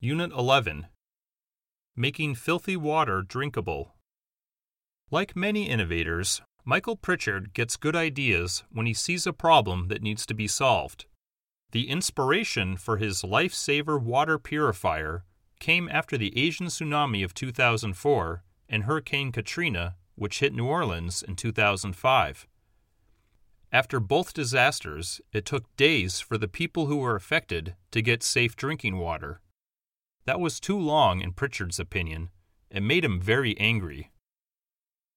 Unit 11 Making Filthy Water Drinkable. Like many innovators, Michael Pritchard gets good ideas when he sees a problem that needs to be solved. The inspiration for his Lifesaver water purifier came after the Asian tsunami of 2004 and Hurricane Katrina, which hit New Orleans in 2005. After both disasters, it took days for the people who were affected to get safe drinking water. That was too long, in Pritchard's opinion. It made him very angry.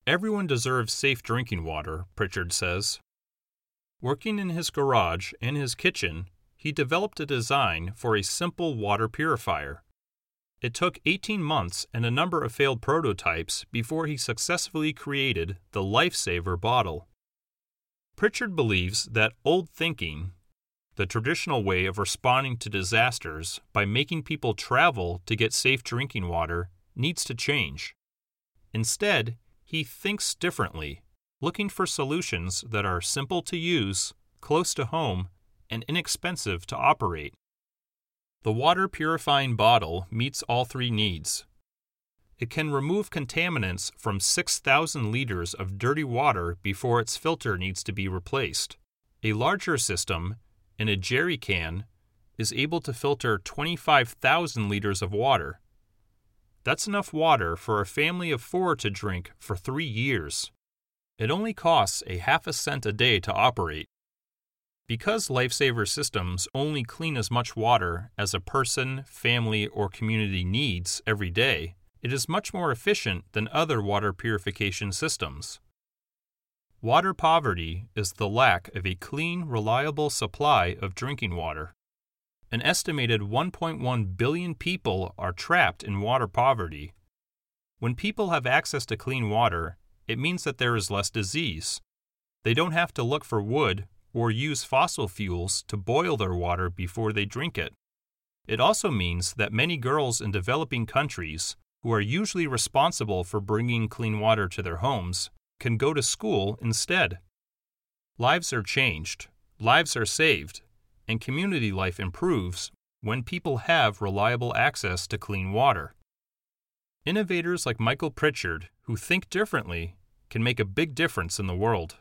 Everyone deserves safe drinking water, Pritchard says. Working in his garage and his kitchen, he developed a design for a simple water purifier. It took 18 months and a number of failed prototypes before he successfully created the Lifesaver bottle. Pritchard believes that old thinking, the traditional way of responding to disasters by making people travel to get safe drinking water needs to change. Instead, he thinks differently, looking for solutions that are simple to use, close to home, and inexpensive to operate. The water purifying bottle meets all three needs. It can remove contaminants from 6,000 liters of dirty water before its filter needs to be replaced. A larger system in a jerry can is able to filter 25,000 liters of water. That's enough water for a family of four to drink for three years. It only costs a half a cent a day to operate. Because Lifesaver systems only clean as much water as a person, family, or community needs every day, it is much more efficient than other water purification systems. Water poverty is the lack of a clean, reliable supply of drinking water. An estimated 1.1 billion people are trapped in water poverty. When people have access to clean water, it means that there is less disease. They don't have to look for wood or use fossil fuels to boil their water before they drink it. It also means that many girls in developing countries, who are usually responsible for bringing clean water to their homes, can go to school instead. Lives are changed, lives are saved, and community life improves when people have reliable access to clean water. Innovators like Michael Pritchard, who think differently, can make a big difference in the world.